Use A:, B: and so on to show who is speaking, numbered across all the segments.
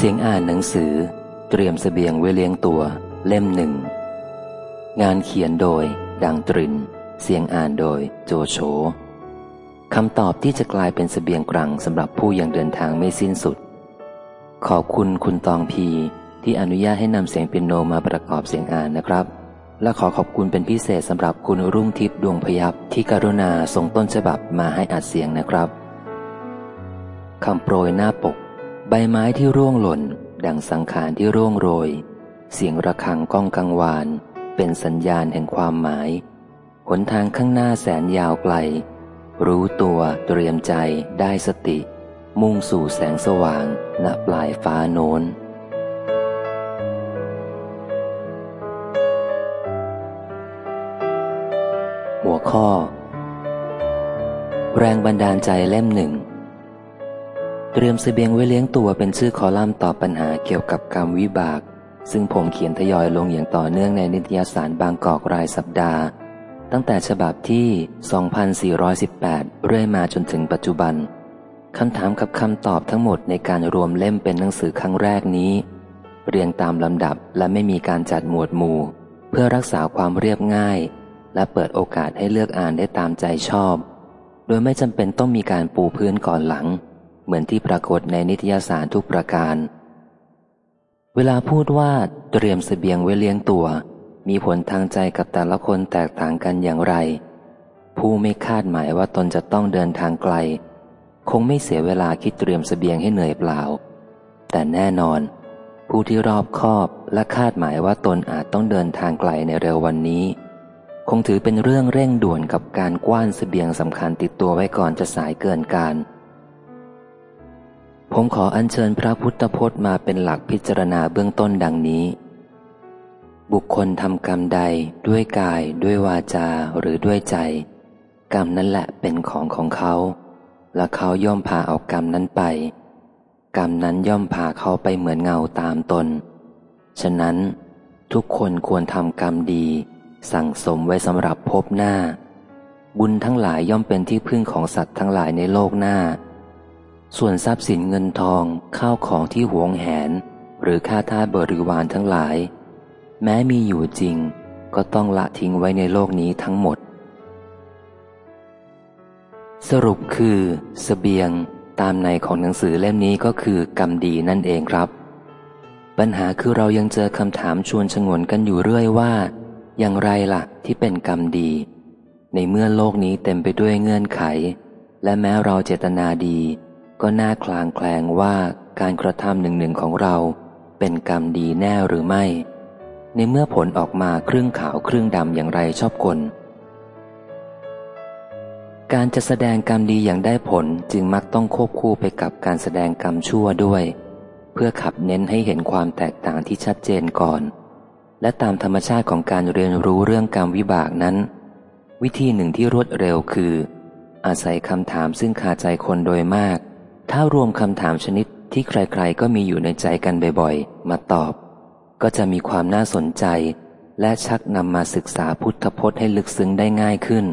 A: เสียงอ่านหนังสือ เตรียมสเสบียงไว้เลี้ยงตัว เล่มหนึ่ง งานเขียนโดย ดังตริน เสียงอ่านโดยโจโฉคำตอบที่จะกลายเป็นสเสบียงกลางสำหรับผู้ยังเดินทางไม่สิ้นสุด ขอบคุณคุณตองพี ที่อนุญาตให้นำเสียงเปียโนมาประกอบเสียงอ่านนะครับ และขอขอบคุณเป็นพิเศษสำหรับคุณรุ่งทิพย์ดวงพยับที่กรุณาส่งต้นฉบับมาให้อัดเสียงนะครับคำโปรยหน้าปก ใบไม้ที่ร่วงหล่น ดังสังขารที่ร่วงโรย เสียงระฆังก้องกังวาน เป็นสัญญาณแห่งความหมาย หนทางข้างหน้าแสนยาวไกล รู้ตัวเตรียมใจได้สติ มุ่งสู่แสงสว่าง ณปลายฟ้าโน้นหัวข้อ แรงบันดาลใจเล่มหนึ่ง เตรียมสเสบียงไว้เลี้ยงตัวเป็นชื่อคอลัมน์ตอบปัญหาเกี่ยวกับกรรมวิบาก ซึ่งผมเขียนทยอยลงอย่างต่อเนื่องในนิตยสารบางกอกรายสัปดาห์ ตั้งแต่ฉบับที่ 2418 เรื่อยมาจนถึงปัจจุบันคำถามกับคำตอบทั้งหมดในการรวมเล่มเป็นหนังสือครั้งแรกนี้ เรียงตามลำดับและไม่มีการจัดหมวดหมู่ เพื่อรักษาความเรียบง่าย และเปิดโอกาสให้เลือกอ่านได้ตามใจชอบ โดยไม่จำเป็นต้องมีการปูพื้นก่อนหลัง เหมือนที่ปรากฏในนิตยสารทุกประการ เวลาพูดว่าเตรียมสเสบียงไว้เลี้ยงตัว มีผลทางใจกับแต่ละคนแตกต่างกันอย่างไร ผู้ไม่คาดหมายว่าตนจะต้องเดินทางไกล คงไม่เสียเวลาคิดเตรียมสเสบียงให้เหนื่อยเปล่า แต่แน่นอน ผู้ที่รอบคอบและคาดหมายว่าตนอาจต้องเดินทางไกลในเร็ววันนี้ คงถือเป็นเรื่องเร่งด่วนกับการกว้านสเสบียงสำคัญติดตัวไว้ก่อนจะสายเกินการ ผมขออัญเชิญพระพุทธพจน์มาเป็นหลักพิจารณาเบื้องต้นดังนี้ บุคคลทำกรรมใดด้วยกายด้วยวาจาหรือด้วยใจ กรรมนั่นแหละเป็นของของเขา และเขาย่อมพาเอากรรมนั้นไป กรรมนั้นย่อมพาเขาไปเหมือนเงาตามตน ฉะนั้น ทุกคนควรทำกรรมดี สั่งสมไว้สำหรับพบหน้า บุญทั้งหลายย่อมเป็นที่พึ่งของสัตว์ทั้งหลายในโลกหน้า ส่วนทรัพย์สินเงินทองข้าวของที่หวงแหน หรือค่าทาสบริวารทั้งหลาย แม้มีอยู่จริง ก็ต้องละทิ้งไว้ในโลกนี้ทั้งหมด สรุปคือสเสบียงตามในของหนังสือเล่มนี้ก็คือกรรมดีนั่นเองครับ ปัญหาคือเรายังเจอคำถามชวนชงนกันอยู่เรื่อยว่า อย่างไรล่ะที่เป็นกรรมดี ในเมื่อโลกนี้เต็มไปด้วยเงื่อนไข และแม้เราเจตนาดี ก็น่าคลางแคลงว่าการกระทำหนึ่งหนึ่งของเรา เป็นกรรมดีแน่หรือไม่ ในเมื่อผลออกมาครึ่งขาวครึ่งดำอย่างไรชอบกลการจะแสดงกรรมดีอย่างได้ผลจึงมักต้องควบคู่ไปกับการแสดงกรรมชั่วด้วย เพื่อขับเน้นให้เห็นความแตกต่างที่ชัดเจนก่อน และตามธรรมชาติของการเรียนรู้เรื่องกรรมวิบากนั้น วิธีหนึ่งที่รวดเร็วคือ อาศัยคำถามซึ่งคาใจคนโดยมาก ถ้ารวมคำถามชนิดที่ใครๆ ก็มีอยู่ในใจกันบ่อยๆ มาตอบ ก็จะมีความน่าสนใจ และชักนำมาศึกษาพุทธพจน์ให้ลึกซึ้งได้ง่ายขึ้น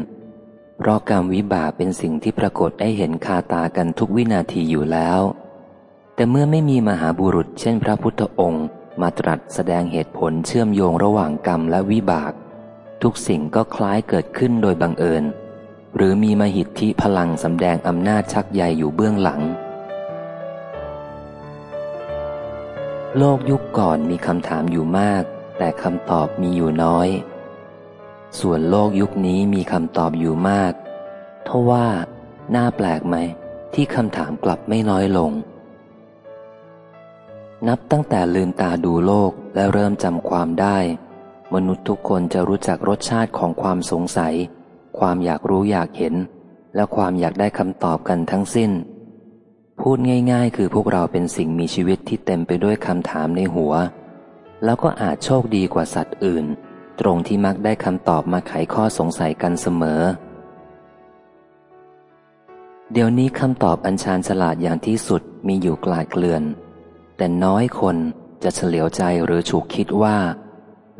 A: เพราะกรรมวิบากเป็นสิ่งที่ปรากฏได้เห็นคาตากันทุกวินาทีอยู่แล้ว แต่เมื่อไม่มีมหาบุรุษเช่นพระพุทธองค์ มาตรัสแสดงเหตุผลเชื่อมโยงระหว่างกรรมและวิบาก ทุกสิ่งก็คล้ายเกิดขึ้นโดยบังเอิญ หรือมีมหิทธิพลังสำแดงอำนาจชักใหญ่อยู่เบื้องหลัง โลกยุคก่อนมีคำถามอยู่มาก แต่คำตอบมีอยู่น้อย ส่วนโลกยุคนี้มีคำตอบอยู่มากทว่าน่าแปลกไหม ที่คำถามกลับไม่น้อยลง นับตั้งแต่ลืมตาดูโลกและเริ่มจำความได้ มนุษย์ทุกคนจะรู้จักรสชาติของความสงสัย ความอยากรู้อยากเห็น และความอยากได้คำตอบกันทั้งสิ้น พูดง่ายๆ คือพวกเราเป็นสิ่งมีชีวิตที่เต็มไปด้วยคำถามในหัว แล้วก็อาจโชคดีกว่าสัตว์อื่น ตรงที่มักได้คำตอบมาไขข้อสงสัยกันเสมอ เดี๋ยวนี้คำตอบอัญชานฉลาดอย่างที่สุดมีอยู่กลาดเกลื่อน แต่น้อยคนจะเฉลียวใจหรือฉุกคิดว่า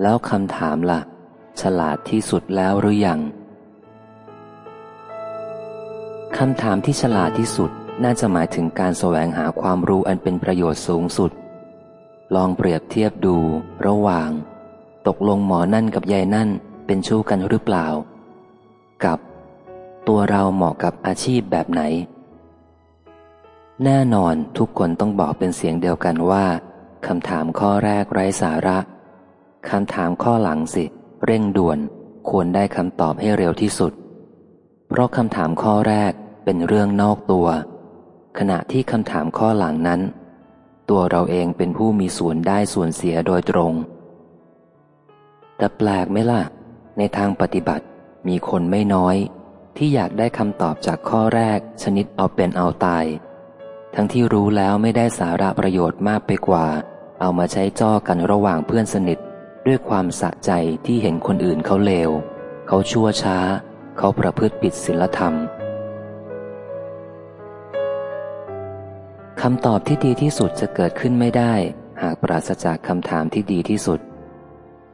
A: แล้วคำถามละ่ะ ฉลาดที่สุดแล้วหรือยังคำถามที่ฉลาดที่สุด น่าจะหมายถึงการแสวงหาความรู้อันเป็นประโยชน์สูงสุด ลองเปรียบเทียบดู ระหว่าง ตกลงหมอนั่นกับยายนั่นเป็นชู้กันหรือเปล่า กับ ตัวเราเหมาะกับอาชีพแบบไหน แน่นอนทุกคนต้องบอกเป็นเสียงเดียวกันว่าคำถามข้อแรกไร้สาระคำถามข้อหลังสิ เร่งด่วน ควรได้คำตอบให้เร็วที่สุด เพราะคำถามข้อแรกเป็นเรื่องนอกตัว ขณะที่คำถามข้อหลังนั้น ตัวเราเองเป็นผู้มีส่วนได้ส่วนเสียโดยตรง แต่แปลกไหมล่ะ ในทางปฏิบัติมีคนไม่น้อย ที่อยากได้คำตอบจากข้อแรกชนิดเอาเป็นเอาตาย ทั้งที่รู้แล้วไม่ได้สาระประโยชน์มากไปกว่า เอามาใช้จ้อกันระหว่างเพื่อนสนิทด้วยความสะใจที่เห็นคนอื่นเขาเลว เขาชั่วช้า เขาประพฤติผิดศีลธรรม คำตอบที่ดีที่สุดจะเกิดขึ้นไม่ได้ หากปราศจากคำถามที่ดีที่สุด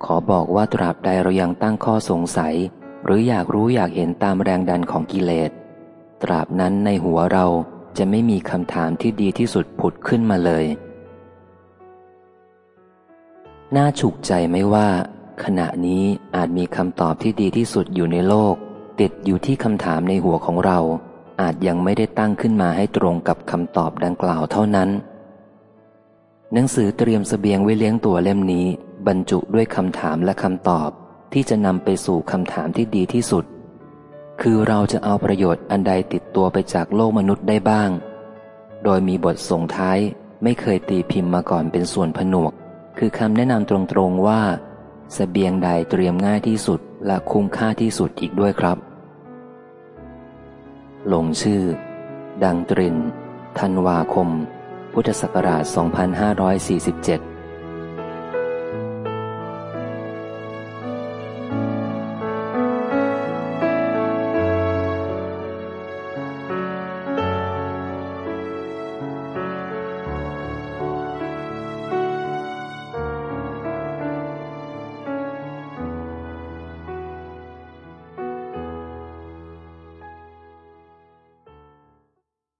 A: ขอบอกว่าตราบใดเรายังตั้งข้อสงสัย หรืออยากรู้อยากเห็นตามแรงดันของกิเลส ตราบนั้นในหัวเราจะไม่มีคำถามที่ดีที่สุดผุดขึ้นมาเลย น่าฉุกใจไม่ว่า ขณะนี้อาจมีคำตอบที่ดีที่สุดอยู่ในโลก ติดอยู่ที่คำถามในหัวของเรา อาจยังไม่ได้ตั้งขึ้นมาให้ตรงกับคำตอบดังกล่าวเท่านั้น หนังสือเตรียมสเสบียงไว้เลี้ยงตัวเล่มนี้ บรรจุด้วยคำถามและคำตอบที่จะนำไปสู่คำถามที่ดีที่สุด คือเราจะเอาประโยชน์อันใดติดตัวไปจากโลกมนุษย์ได้บ้าง โดยมีบทส่งท้ายไม่เคยตีพิมพ์มาก่อนเป็นส่วนผนวก คือคำแนะนำตรงๆว่าสเสบียงใดเตรียมง่ายที่สุดและคุ้มค่าที่สุดอีกด้วยครับ ลงชื่อ ดังตริน ธันวาคม พุทธศักราช 2547